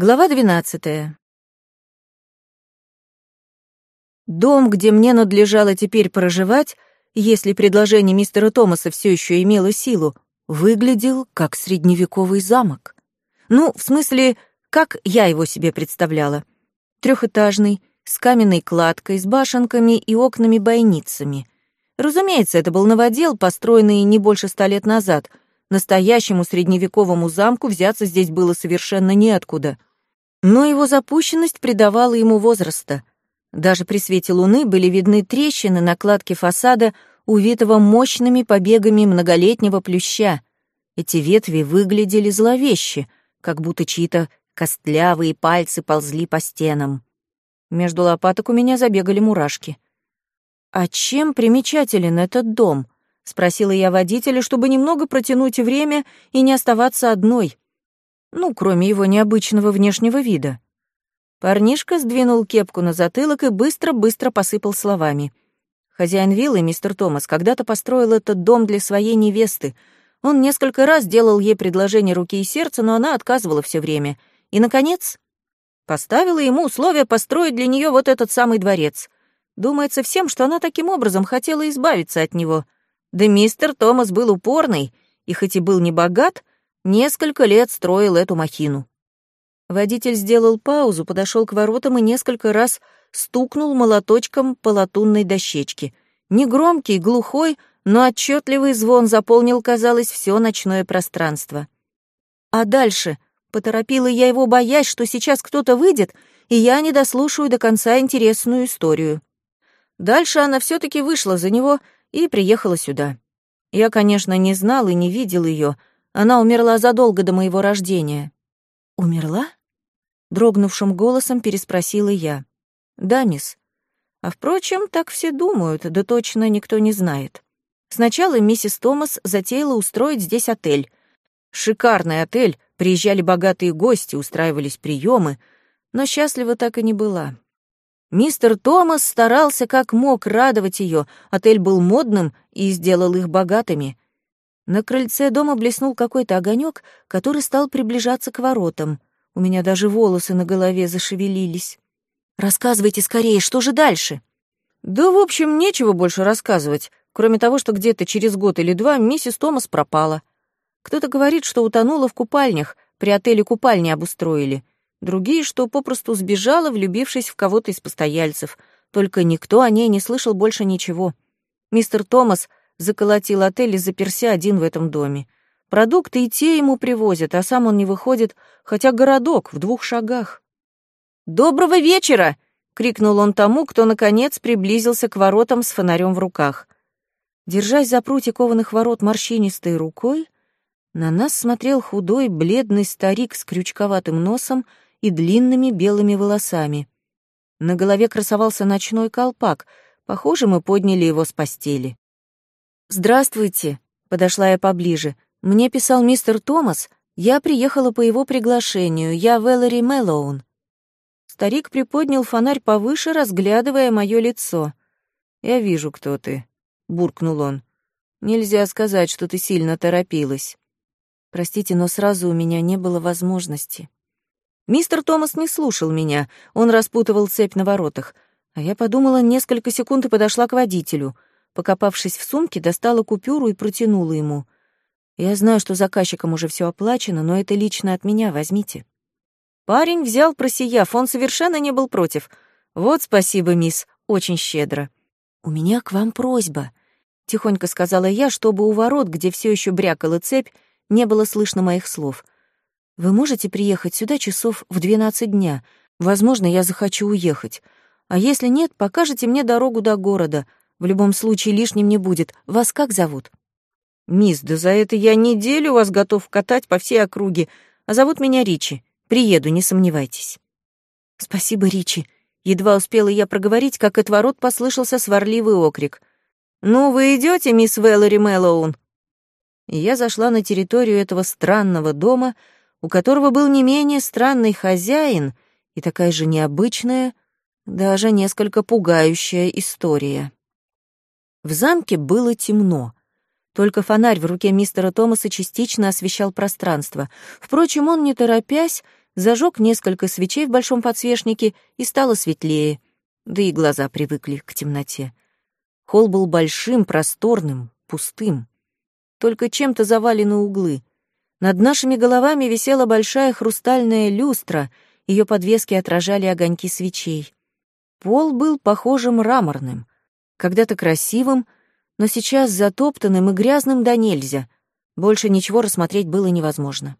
Глава 12. Дом, где мне надлежало теперь проживать, если предложение мистера Томаса все еще имело силу, выглядел как средневековый замок. Ну, в смысле, как я его себе представляла. Трехэтажный, с каменной кладкой, с башенками и окнами-бойницами. Разумеется, это был новодел, построенный не больше ста лет назад. Настоящему средневековому замку взяться здесь было совершенно неоткуда — но его запущенность придавала ему возраста. Даже при свете луны были видны трещины на кладке фасада, увитого мощными побегами многолетнего плюща. Эти ветви выглядели зловеще, как будто чьи-то костлявые пальцы ползли по стенам. Между лопаток у меня забегали мурашки. «А чем примечателен этот дом?» — спросила я водителя, чтобы немного протянуть время и не оставаться одной. Ну, кроме его необычного внешнего вида. Парнишка сдвинул кепку на затылок и быстро-быстро посыпал словами. Хозяин виллы, мистер Томас, когда-то построил этот дом для своей невесты. Он несколько раз делал ей предложение руки и сердца, но она отказывала все время. И, наконец, поставила ему условие построить для нее вот этот самый дворец. Думается всем, что она таким образом хотела избавиться от него. Да мистер Томас был упорный, и хоть и был не богат, Несколько лет строил эту махину. Водитель сделал паузу, подошел к воротам и несколько раз стукнул молоточком по латунной дощечке. Негромкий, глухой, но отчетливый звон заполнил, казалось, все ночное пространство. А дальше поторопила я его, боясь, что сейчас кто-то выйдет, и я не дослушаю до конца интересную историю. Дальше она все таки вышла за него и приехала сюда. Я, конечно, не знал и не видел ее, она умерла задолго до моего рождения». «Умерла?» — дрогнувшим голосом переспросила я. «Да, мисс. А впрочем, так все думают, да точно никто не знает. Сначала миссис Томас затеяла устроить здесь отель. Шикарный отель, приезжали богатые гости, устраивались приемы, но счастлива так и не была. Мистер Томас старался как мог радовать ее. Отель был модным и сделал их богатыми. На крыльце дома блеснул какой-то огонек, который стал приближаться к воротам. У меня даже волосы на голове зашевелились. «Рассказывайте скорее, что же дальше?» «Да, в общем, нечего больше рассказывать, кроме того, что где-то через год или два миссис Томас пропала. Кто-то говорит, что утонула в купальнях, при отеле купальни обустроили. Другие, что попросту сбежала, влюбившись в кого-то из постояльцев. Только никто о ней не слышал больше ничего. Мистер Томас заколотил отель и заперся один в этом доме. Продукты и те ему привозят, а сам он не выходит, хотя городок в двух шагах. «Доброго вечера!» — крикнул он тому, кто, наконец, приблизился к воротам с фонарем в руках. Держась за прутья кованых ворот морщинистой рукой, на нас смотрел худой, бледный старик с крючковатым носом и длинными белыми волосами. На голове красовался ночной колпак, похоже, мы подняли его с постели. «Здравствуйте», — подошла я поближе. «Мне писал мистер Томас. Я приехала по его приглашению. Я Вэллори Мэллоун». Старик приподнял фонарь повыше, разглядывая мое лицо. «Я вижу, кто ты», — буркнул он. «Нельзя сказать, что ты сильно торопилась». «Простите, но сразу у меня не было возможности». Мистер Томас не слушал меня, он распутывал цепь на воротах, а я подумала несколько секунд и подошла к водителю — Покопавшись в сумке, достала купюру и протянула ему. «Я знаю, что заказчикам уже все оплачено, но это лично от меня, возьмите». Парень взял, просияв, он совершенно не был против. «Вот спасибо, мисс, очень щедро». «У меня к вам просьба», — тихонько сказала я, чтобы у ворот, где все еще брякала цепь, не было слышно моих слов. «Вы можете приехать сюда часов в двенадцать дня? Возможно, я захочу уехать. А если нет, покажете мне дорогу до города. В любом случае лишним не будет. Вас как зовут?» «Мисс, да за это я неделю вас готов катать по всей округе, а зовут меня Ричи. Приеду, не сомневайтесь». «Спасибо, Ричи». Едва успела я проговорить, как от ворот послышался сварливый окрик. «Ну, вы идете, мисс Веллори Мэллоун?» Я зашла на территорию этого странного дома, у которого был не менее странный хозяин и такая же необычная, даже несколько пугающая история. В замке было темно. Только фонарь в руке мистера Томаса частично освещал пространство. Впрочем, он, не торопясь, зажег несколько свечей в большом подсвечнике и стало светлее, да и глаза привыкли к темноте. Холл был большим, просторным, пустым. Только чем-то завалены углы. Над нашими головами висела большая хрустальная люстра, ее подвески отражали огоньки свечей. Пол был похожим мраморным, когда-то красивым, но сейчас затоптанным и грязным до нельзя. Больше ничего рассмотреть было невозможно.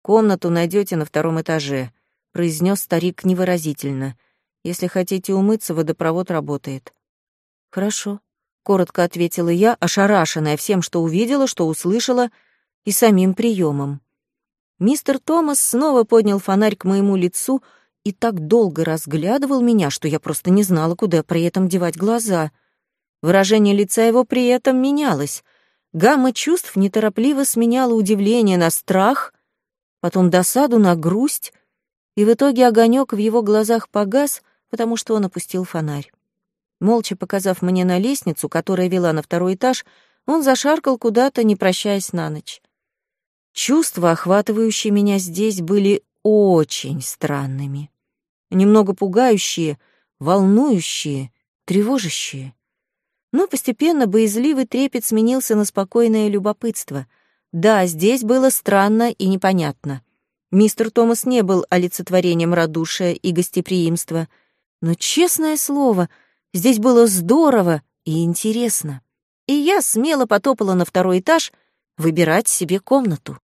«Комнату найдете на втором этаже», — произнес старик невыразительно. «Если хотите умыться, водопровод работает». «Хорошо», — коротко ответила я, ошарашенная всем, что увидела, что услышала, и самим приемом. Мистер Томас снова поднял фонарь к моему лицу и так долго разглядывал меня, что я просто не знала, куда при этом девать глаза. Выражение лица его при этом менялось. Гамма чувств неторопливо сменяла удивление на страх, потом досаду на грусть, и в итоге огонек в его глазах погас, потому что он опустил фонарь. Молча показав мне на лестницу, которая вела на второй этаж, он зашаркал куда-то, не прощаясь на ночь. Чувства, охватывающие меня здесь, были очень странными. Немного пугающие, волнующие, тревожащие. Но постепенно боязливый трепет сменился на спокойное любопытство. Да, здесь было странно и непонятно. Мистер Томас не был олицетворением радушия и гостеприимства. Но, честное слово, здесь было здорово и интересно. И я смело потопала на второй этаж выбирать себе комнату.